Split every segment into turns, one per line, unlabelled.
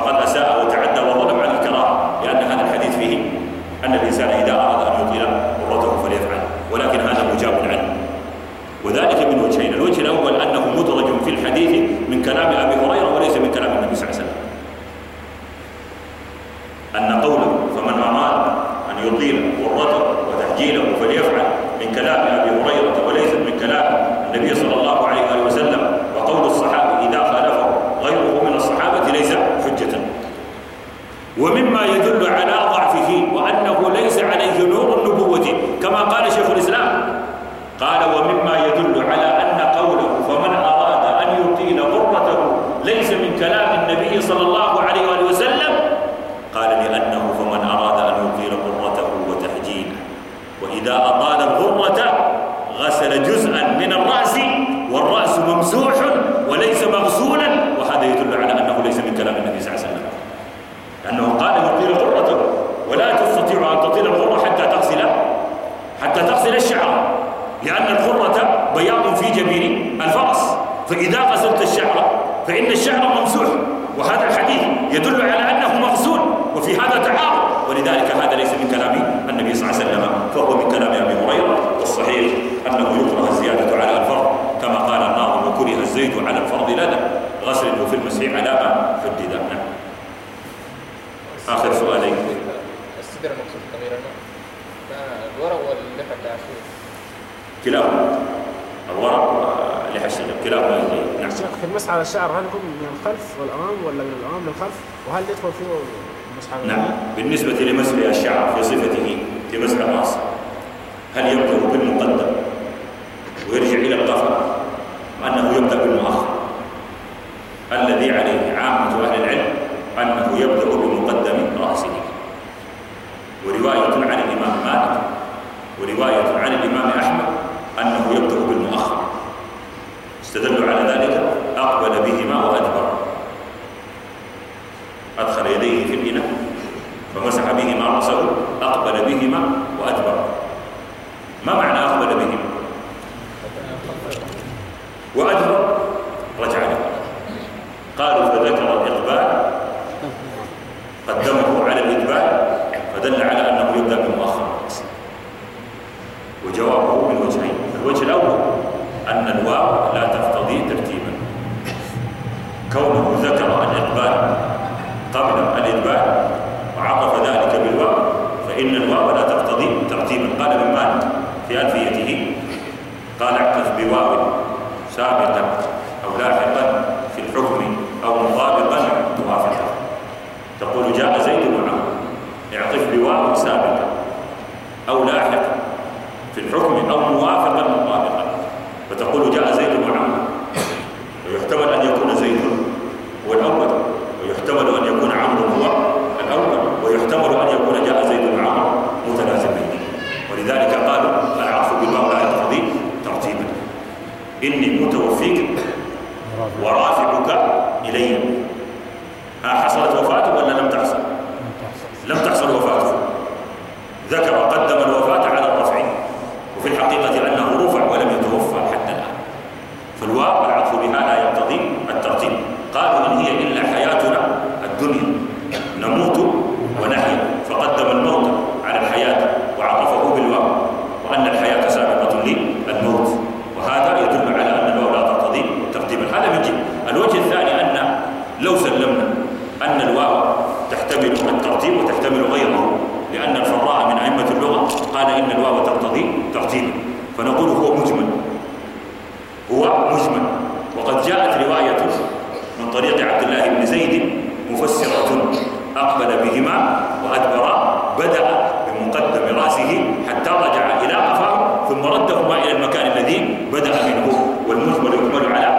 فقد أساء وتعدى وظلم على الكراهة لأن هذا الحديث فيه أن الإنسان إذا أراد أن يطيل قرته فليفعل ولكن هذا مجاب عنه وذلك من وجهين الوجه الأول أنه مدرج في الحديث من كلام أبي هريرة وليس من كلام النبي صلى الله عليه وسلم أن قوله فمن أراد أن يطيل قرته وتحجيله فليفعل من كلام أبي هريرة وليس من كلام النبي صلى الله عليه وسلم وقول الصحابة إذا خالفه غيره من الصحابة ليس حجة ومما يدل على ضعفه وأنه ليس عليه نور النبوة كما قال شيخ الإسلام قال ومما يدل على أن قوله فمن أراد أن يطيل غرته ليس من كلام النبي صلى الله عليه وآله وسلم قال لأنه فمن أراد أن يطيل غرته وتحجيله وإذا أطال الغرة غسل جزءا من الرأس والرأس ممسوح وليس مغسولا وهذا يدل على أنه ليس من كلام النبي صلى الله عليه وسلم. لأنه قال يطيل غرته ولا تستطيع أن تطيل الغرة حتى تغسل حتى تغسل الشعر لأن الغرة بياض في جبين الفرس. فإذا غسلت الشعر فإن الشعر ممسوح. وهذا الحديث يدل على أنه مغسول وفي هذا تعارض ولذلك هذا ليس من كلام النبي صلى الله عليه وسلم فهو من كلام أبي هريرة والصحيح أنه يكره الزيادة على الفرض كما قال الناظم وكره الزيد على الفرض لدى المسيح علامة في الدداء نعم آخر سؤالين
السدر مقصود كبيرا الورق واللحى العشير
كلاهما الورق لحى الشجر كلاهما نعم
في المسح على الشعر هل يكون من الخلف والأمام ولا من الأمام للخلف؟ وهل يدخل فيه المسح على
نعم. بالنسبة لمسح الشعر في صفته في مسح الرأس هل يبدأ بالمقدم ويرجع إلى القفا؟ أنه يبدأ بالمؤخر. عامة أهل العلم أنه يبدأ بمقدم رأسه ورواية عن الإمام مالك ورواية عن الإمام أحمد أنه يبدأ بالمؤخر استدلوا على ذلك أقبل بهما وأدبر أدخل يديه في الإناء فمسح بهما رأسه أقبل بهما وأدبر ما معنى أقبل بهما وأدبر رجع له قالوا فذكر الإقبال قدمه على الإدبار فدل على أنه يبدأ بالمؤخر وجوابه من وجهين الوجه الأول أن الواو لا تقتضي ترتيبا كونه ذكر الإقبال قبل الإدبار وعطف ذلك بالواو فإن الواو لا تقتضي ترتيبا قال ابن مالك في ألفيته قال اعطف بواو سابقا أو لاحقا في الحكم أو مطابقا موافقا تقول جاء زيد معه اعطف بواو سابقا أو لاحقا في الحكم أو موافقا مطابقا فتقول جاء زيد معه ويحتمل أن يكون زيد هو الأول ويحتمل أن يكون عمرو هو الأول ويحتمل أن يكون جاء زيد معه متلازمين ولذلك قالوا العطف بالواو لا يقتضي ترتيبا إني متوفيك ورافعك إلي. ها حصلت وفاته ولا لم تحصل؟ لم تحصل. وفاته. ذكر قدم الوفاة على الرفع وفي الحقيقة أنه رفع ولم يتوفى حتى الآن فالواو العطف بها لا يقتضي الترتيب قالوا إن هي إلا حياتنا الدنيا نموت ونحيا فقدم الموت على الحياة وعطفه بالواو وأن الحياة سابقة للموت وهذا يدل على أن الواو لا تقتضي ترتيبا هذا من جهة الوجه الثاني أن لو سلمنا أن الواو تحتمل الترتيب وتحتمل غيره لأن الفراء من أئمة اللغة قال إن الواو تقتضي ترتيبا فنقول هو مجمل هو مجمل وقد جاءت رواية من طريق عبد الله بن زيد مفسرة أقبل بهما وأدبر بدأ بمقدم رأسه حتى رجع إلى قفاه ثم ردهما إلى المكان الذي بدأ منه والمجمل يحمل على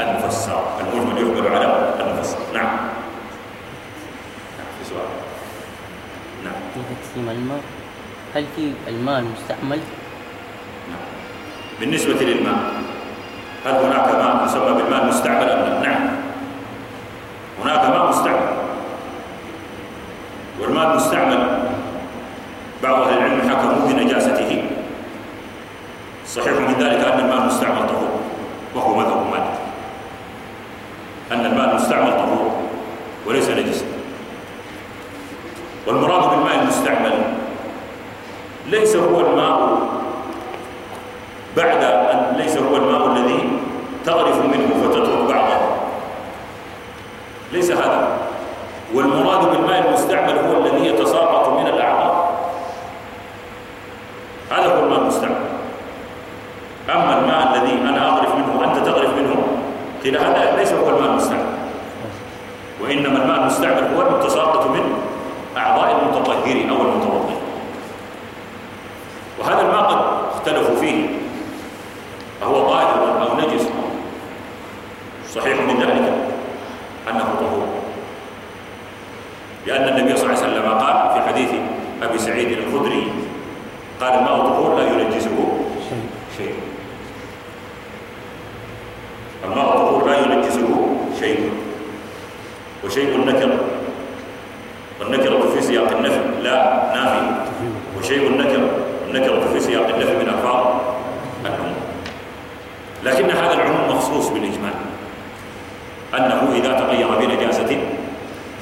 المفسر المجمل يحمل على المفسر نعم. في سؤال. نعم.
في تقسيم الماء هل في الماء المستعمل؟
نعم. بالنسبة للماء هل هناك ماء يسمى يستعمل بعض أهل العلم حكموا بنجاسته صحيح من ذلك أن الماء مستعمل طهور وهو مذهب مالك. أن الماء مستعمل طهور وليس نجسا. والمراد بالماء المستعمل ليس هو الماء بعد أن ليس هو الماء الذي تغرف منه فتترك بعضه ليس هذا. قيل هذا ليس هو الماء المستعمل. وإنما الماء المستعمل هو المتساقط من أعضاء المتطهر أو المتوضئ وهذا الماء قد اختلفوا فيه أهو طاهر أو نجس صحيح من ذلك أنه طهور لأن النبي صلى الله عليه وسلم قال في حديث أبي سعيد الخدري قال الماء طهور لا ينجسه شيء الماء طهور لا ينجسه شيء وشيء نكر والنكرة في سياق النفي. لا نافي. وشيء نكر النكرة في سياق النفي من ألفاظ العموم لكن هذا العموم مخصوص بالإجمال. أنه إذا تغير بنجاسة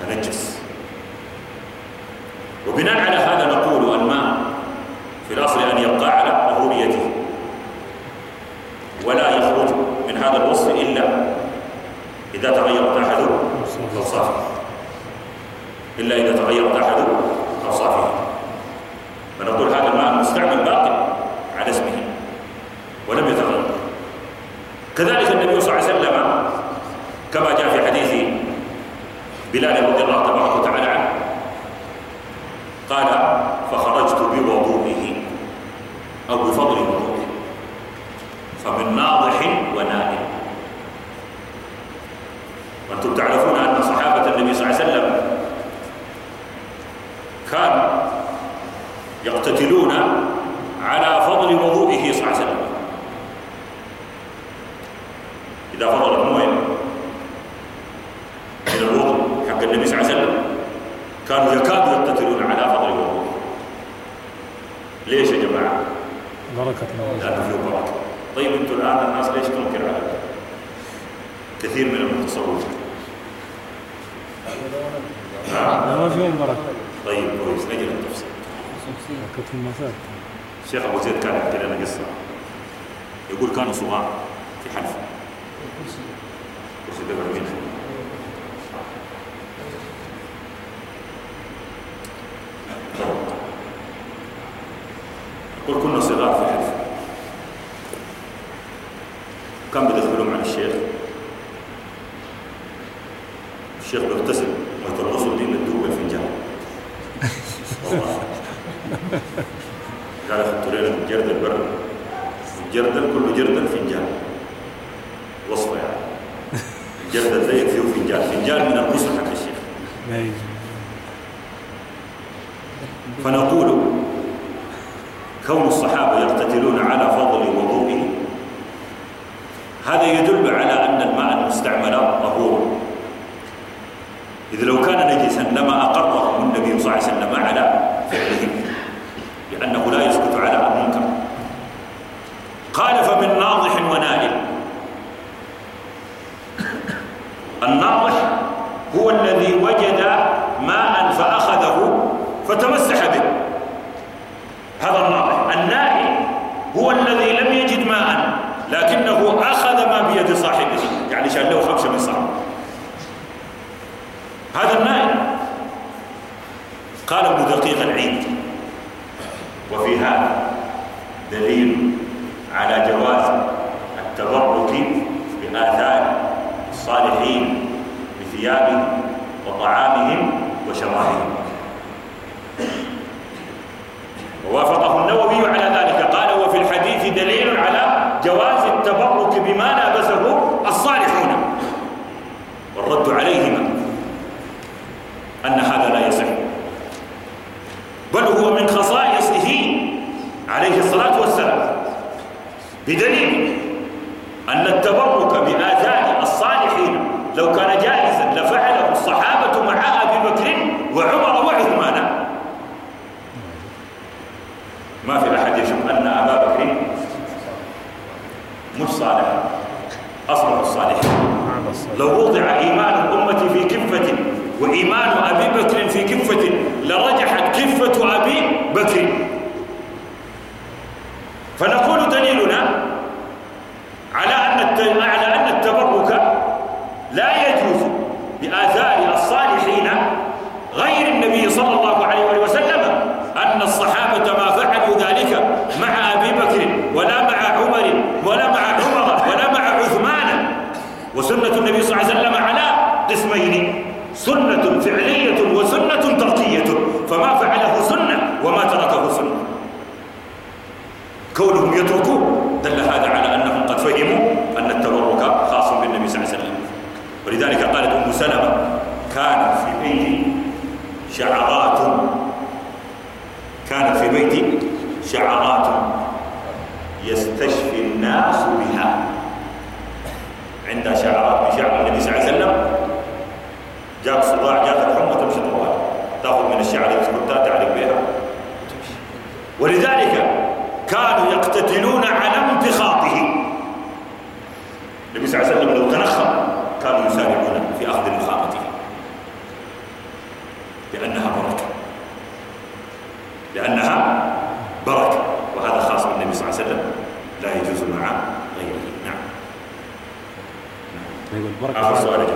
تنجس. وبناء على هذا نقول الماء في الأصل أن يبقى على طهوريته ولا يخرج من هذا الوصف إلا إذا تغيرت أحد أوصافه إلا إذا تغيرت أحد أوصافه فنقول هذا الماء المستعمل باق على اسمه. ولم يتغير. كذلك النبي صلى الله عليه وسلم كما جاء في حديث بلال رضي الله تبارك وتعالى عنه قال فخرجت بوضوئه أو بفضل وضوئه. فمن ناضح ونائم وأنتم تعرفون أن صحابة النبي صلى الله عليه وسلم كانوا يقتتلون على فضل وضوئه صلى الله عليه وسلم. إذا فضلت مويه من الوضوء حق النبي صلى الله عليه وسلم كانوا يكادوا يقتتلون على فضل وضوءه ليش يا جماعة؟
بركة الله.
لأنه فيه بركة. طيب أنتم الآن الناس ليش تنكر على كثير من المتصوفين ها؟
ما فيهم بركة.
طيب كويس. نجي للتفصيل
المساك
الشيخ أبو زيد كان يحكي لنا قصة. يقول كانوا صغار في حلفه كرسي يقول كنا صغار في حلفه كان بيدخلون على الشيخ؟ الشيخ بيغتسل. الجردل برا الجردل كله جردل فنجان. وصفة يعني. الجردل زيك فيه فنجان. فنجان من الغسل حق الشيخ
يجوز
فنقول كون الصحابة يقتتلون على فضل وضوئه هذا يدل على أن الماء المستعمل طهور. إذ لو كان نجسا لما اقرهم النبي صلى الله عليه وسلم على فعله لأنه لا يسكت على المنكر قال فمن ناضح ونائل الناضح هو الذي وجد ماء فأخذه فتمسح به هذا الناضح النائل هو الذي لم يجد ماء لكنه أخذ ما بيد صاحبه يعني شال له خمسة من صاحبه هذا النائل قال ابن دقيق العيد. وفي هذا دليل على جواز التبرك بآثار الصالحين بثيابهم وطعامهم وشرابهم. ووافقه النووي على ذلك. قال وفي الحديث دليل على جواز التبرك بما لابسه الصالحون. والرد عليهما ما في أحد يشك أن أبا بكر مش صالح. أصبح الصالح لو وضع إيمان أمتي في كفة وإيمان أبي بكر في كفة لرجحت كفة أبي بكر. فنقول دليلنا على أن على أن التبرك لا يجوز بآثار الصالحين غير النبي صلى الله عليه وسلم أن الصحابة ما مع أبي بكر ولا مع عمر ولا مع عمر ولا مع عثمان. وسنة النبي صلى الله عليه وسلم على قسمين سنة فعلية وسنة تركية. فما فعله سنة وما تركه سنة. كونهم يتركوا دل هذا على أنهم قد فهموا أن التبرك خاص بالنبي صلى الله عليه وسلم. ولذلك قالت أم سلمة كان في بيتي شعرات كان في بيتي شعرات الناس بها. عندها شعرات من شعر النبي صلى الله عليه وسلم. جاك صداع جاك الحمى تمشي طوال. تأخذ من الشعر يسكتها تعلق بها. ولذلك كانوا يقتتلون على انتخاطه النبي صلى الله عليه وسلم لو تنخم كانوا يسارعون في أخذ نخامته لأنها بركة. لأنها بركة. وهذا خاص بالنبي صلى الله عليه وسلم. يجوز مع غيره. نعم.
طيب البركة
اخر
بعد,
سؤال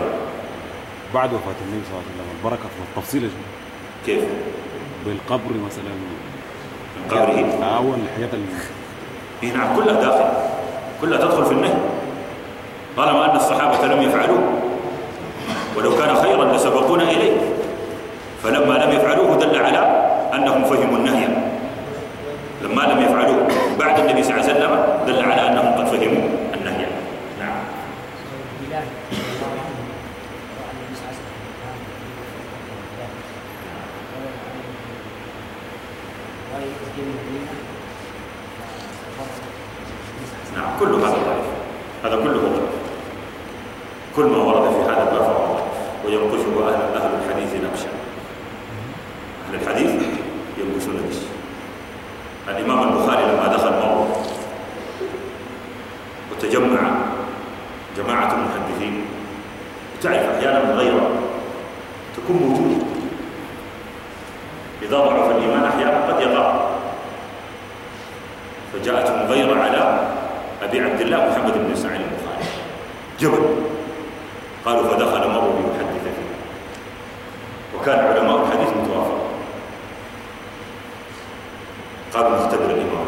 بعد وفاة النبي صلى الله عليه وسلم البركة في التفصيل.
كيف؟
بالقبر مثلا.
من قبره
اول الحياة ال-
إيه نعم كلها داخل. كلها تدخل في النهي طالما أن الصحابة لم يفعلوه ولو كان خيرا لسبقونا إليه. فلما لم يفعلوه دل على أنهم فهموا النهي. لما لم يفعلوه بعد النبي صلى الله عليه وسلم دل على أنهم قد فهموا النهي. نعم. نعم. كل هذا ضعيف. هذا كله ضعيف. كل ما ورد في هذا الباب فهو ضعيف. وينقشه أهل أهل الحديث نقشا أهل الحديث ينقشون نقش الإمام البخاري لما دخل وتجمع جماعة المحدثين تعرف أحيانا الغيرة تكون موجودة. إذا ضعف الإيمان أحيانا قد يقع. فجاءتهم غيرة على أبي عبد الله محمد بن إسماعيل البخاري. جبل. قالوا فدخل مروا ليحدث فيه. وكان علماء الحديث متوافق قالوا نختبر الإمام.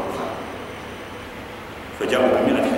فجاءوا بمئة